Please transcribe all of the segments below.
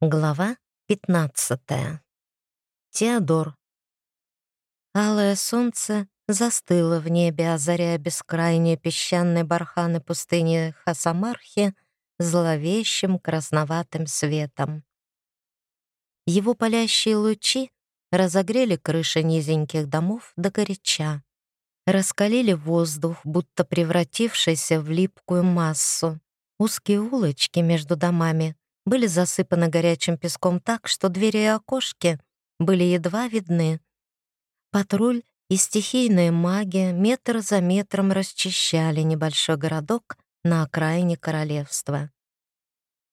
Глава 15. Теодор. Алое солнце застыло в небе, озаряя бескрайние песчаные барханы пустыни Хасамархи зловещим красноватым светом. Его палящие лучи разогрели крыши низеньких домов до горяча, раскалили воздух, будто превратившийся в липкую массу. Узкие улочки между домами были засыпаны горячим песком так, что двери и окошки были едва видны. Патруль и стихийная магия метр за метром расчищали небольшой городок на окраине королевства.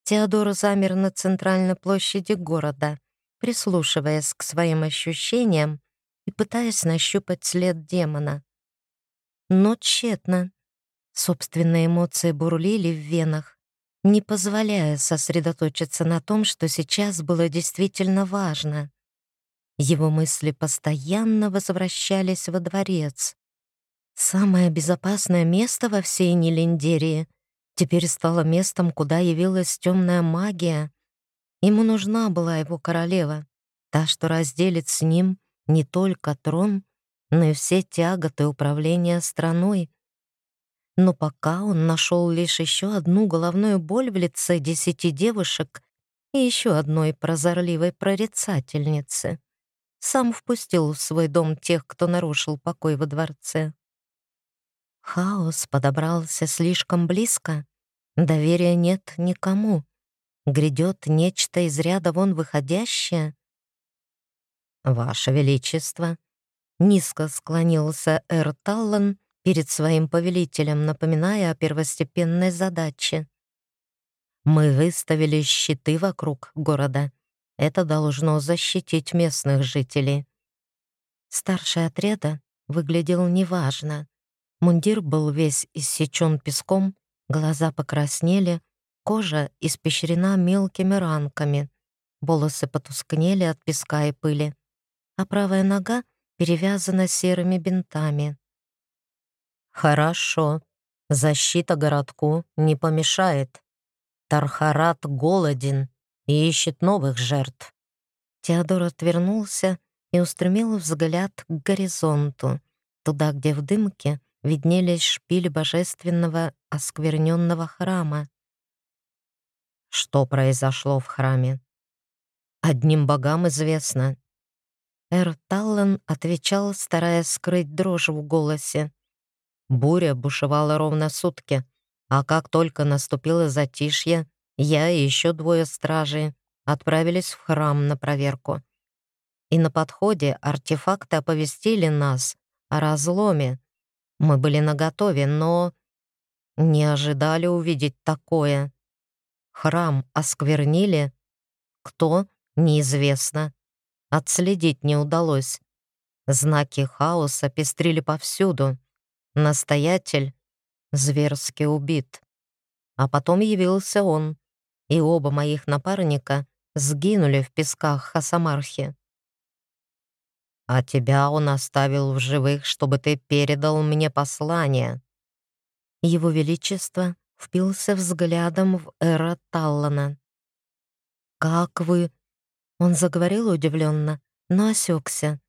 Теодор замер на центральной площади города, прислушиваясь к своим ощущениям и пытаясь нащупать след демона. Но тщетно. Собственные эмоции бурлили в венах, не позволяя сосредоточиться на том, что сейчас было действительно важно. Его мысли постоянно возвращались во дворец. Самое безопасное место во всей Нелендерии теперь стало местом, куда явилась темная магия. Ему нужна была его королева, та, что разделит с ним не только трон, но и все тяготы управления страной. Но пока он нашел лишь еще одну головную боль в лице десяти девушек и еще одной прозорливой прорицательницы. Сам впустил в свой дом тех, кто нарушил покой во дворце. Хаос подобрался слишком близко. Доверия нет никому. Грядет нечто из ряда вон выходящее. «Ваше Величество!» Низко склонился Эр Таллан, перед своим повелителем, напоминая о первостепенной задаче. Мы выставили щиты вокруг города. Это должно защитить местных жителей. Старший отряда выглядел неважно. Мундир был весь иссечен песком, глаза покраснели, кожа испещрена мелкими ранками, волосы потускнели от песка и пыли, а правая нога перевязана серыми бинтами. Хорошо. Защита городку не помешает. Тархарат голоден и ищет новых жертв. Теодор отвернулся и устремил взгляд к горизонту, туда, где в дымке виднелись шпили божественного оскверненного храма. Что произошло в храме? Одним богам известно. Эр Таллен отвечал, стараясь скрыть дрожь в голосе. Буря бушевала ровно сутки, а как только наступило затишье, я и еще двое стражей отправились в храм на проверку. И на подходе артефакты оповестили нас о разломе. Мы были наготове, но не ожидали увидеть такое. Храм осквернили. Кто? Неизвестно. Отследить не удалось. Знаки хаоса пестрили повсюду. Настоятель зверски убит. А потом явился он, и оба моих напарника сгинули в песках Хасамархи. А тебя он оставил в живых, чтобы ты передал мне послание. Его Величество впился взглядом в Эра Таллана. «Как вы...» Он заговорил удивленно, но осекся.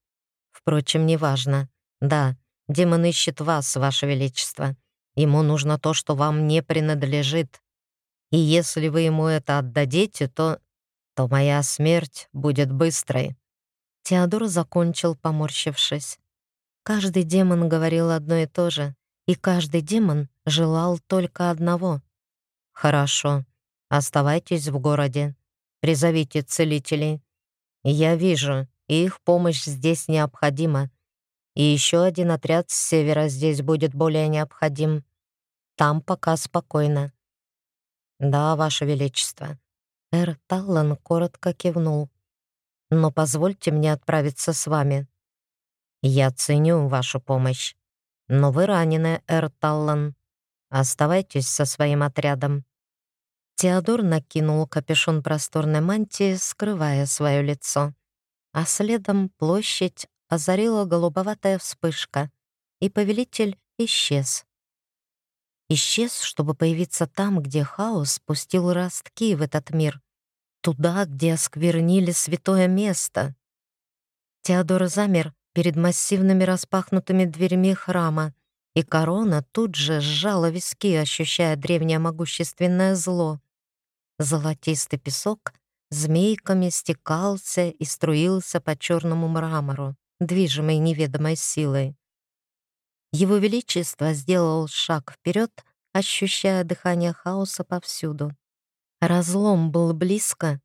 Впрочем, неважно. Да, Демон ищет вас, ваше величество. Ему нужно то, что вам не принадлежит. И если вы ему это отдадите, то... то моя смерть будет быстрой». Теодор закончил, поморщившись. Каждый демон говорил одно и то же, и каждый демон желал только одного. «Хорошо, оставайтесь в городе, призовите целителей. Я вижу, их помощь здесь необходима. И еще один отряд с севера здесь будет более необходим. Там пока спокойно. Да, Ваше Величество. Эр Таллан коротко кивнул. Но позвольте мне отправиться с вами. Я ценю вашу помощь. Но вы ранены, Эр Таллан. Оставайтесь со своим отрядом. Теодор накинул капюшон просторной мантии, скрывая свое лицо. А следом площадь озарила голубоватая вспышка, и повелитель исчез. Исчез, чтобы появиться там, где хаос спустил ростки в этот мир. туда, где осквернили святое место. Теодор замер перед массивными распахнутыми дверьми храма, и корона тут же сжала виски, ощущая древнее могущественное зло. Золотистый песок змейками стекался и струился по черному мрамору, движимый неведомой силой. Его Величество сделал шаг вперед, ощущая дыхание хаоса повсюду. Разлом был близко.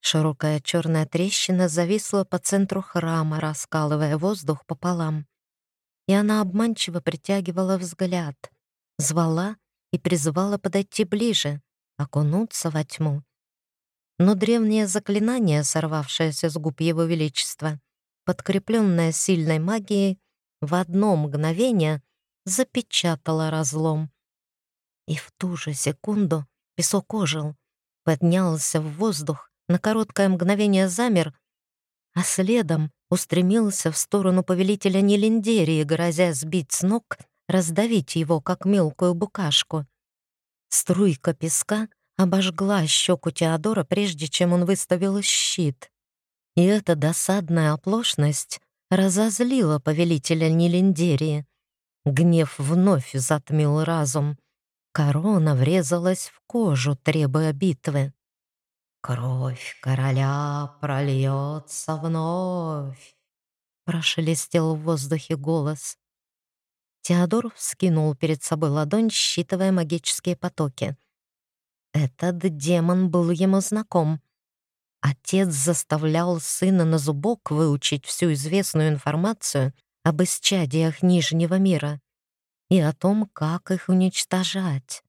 Широкая черная трещина зависла по центру храма, раскалывая воздух пополам. И она обманчиво притягивала взгляд, звала и призывала подойти ближе, окунуться во тьму. Но древнее заклинание, сорвавшееся с губ Его Величества, подкрепленное сильной магией, в одно мгновение запечатало разлом. И в ту же секунду песок ожил, поднялся в воздух, на короткое мгновение замер, а следом устремился в сторону повелителя Нелиндерии, грозя сбить с ног, раздавить его, как мелкую букашку. Струйка песка обожгла щеку Теодора, прежде чем он выставил щит. И эта досадная оплошность разозлила повелителя Нелиндерии. Гнев вновь затмил разум. Корона врезалась в кожу, требуя битвы. «Кровь короля прольется вновь», — прошелестел в воздухе голос. Теодор вскинул перед собой ладонь, считывая магические потоки. Этот демон был ему знаком. Отец заставлял сына на зубок выучить всю известную информацию об исчадиях Нижнего мира и о том, как их уничтожать.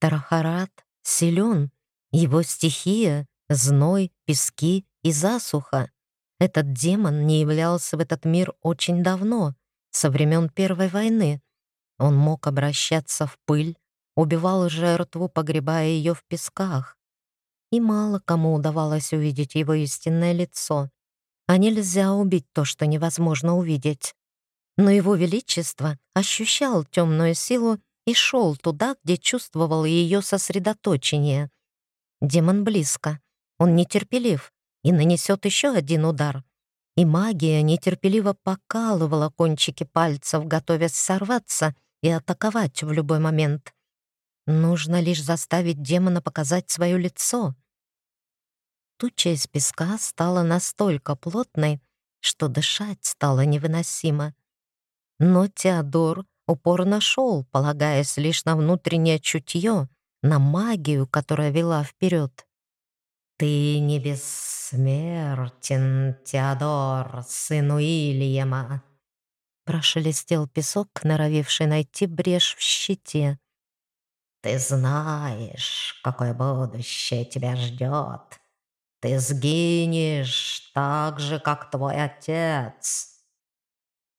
Тарахарат силен, его стихия — зной, пески и засуха. Этот демон не являлся в этот мир очень давно, со времен Первой войны. Он мог обращаться в пыль, убивал жертву, погребая ее в песках и мало кому удавалось увидеть его истинное лицо. А нельзя убить то, что невозможно увидеть. Но его величество ощущал темную силу и шел туда, где чувствовал ее сосредоточение. Демон близко, он нетерпелив и нанесет еще один удар. И магия нетерпеливо покалывала кончики пальцев, готовясь сорваться и атаковать в любой момент. Нужно лишь заставить демона показать свое лицо. Туча из песка стала настолько плотной, что дышать стало невыносимо. Но Теодор упорно шел, полагаясь лишь на внутреннее чутье, на магию, которая вела вперед. «Ты не бессмертен, Теодор, сын Уильяма!» Прошелестел песок, норовивший найти брешь в щите. Ты знаешь, какое будущее тебя ждет. Ты сгинешь так же, как твой отец».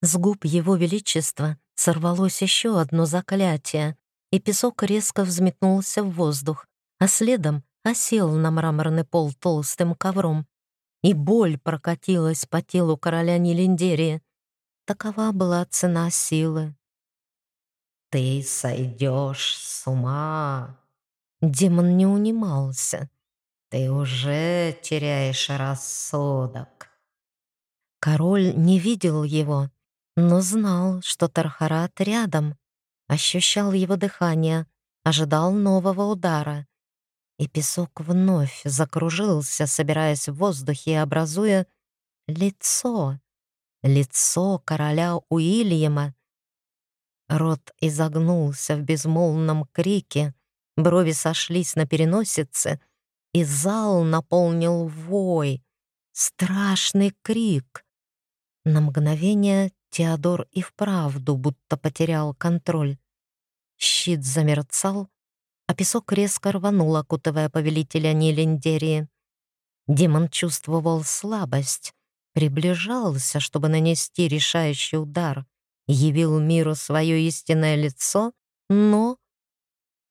С губ его величества сорвалось еще одно заклятие, и песок резко взметнулся в воздух, а следом осел на мраморный пол толстым ковром. И боль прокатилась по телу короля Нелиндерии. Такова была цена силы. «Ты сойдешь с ума!» Демон не унимался. «Ты уже теряешь рассудок!» Король не видел его, но знал, что Тархарат рядом, ощущал его дыхание, ожидал нового удара. И песок вновь закружился, собираясь в воздухе и образуя лицо, лицо короля Уильяма, Рот изогнулся в безмолвном крике, брови сошлись на переносице, и зал наполнил вой, страшный крик. На мгновение Теодор и вправду будто потерял контроль. Щит замерцал, а песок резко рванул, окутывая повелителя Нелендерии. Демон чувствовал слабость, приближался, чтобы нанести решающий удар — явил миру свое истинное лицо, но...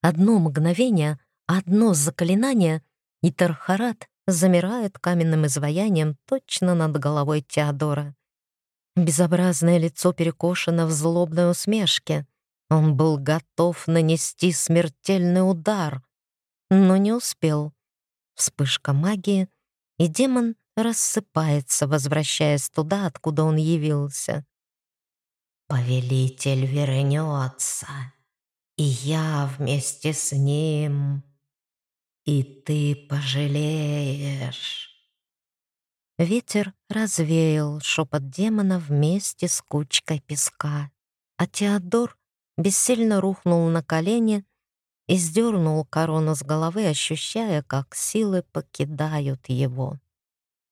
Одно мгновение, одно заклинание, и Тархарат замирает каменным изваянием точно над головой Теодора. Безобразное лицо перекошено в злобной усмешке. Он был готов нанести смертельный удар, но не успел. Вспышка магии, и демон рассыпается, возвращаясь туда, откуда он явился. «Повелитель вернется, и я вместе с ним, и ты пожалеешь». Ветер развеял шепот демона вместе с кучкой песка, а Теодор бессильно рухнул на колени и сдернул корону с головы, ощущая, как силы покидают его.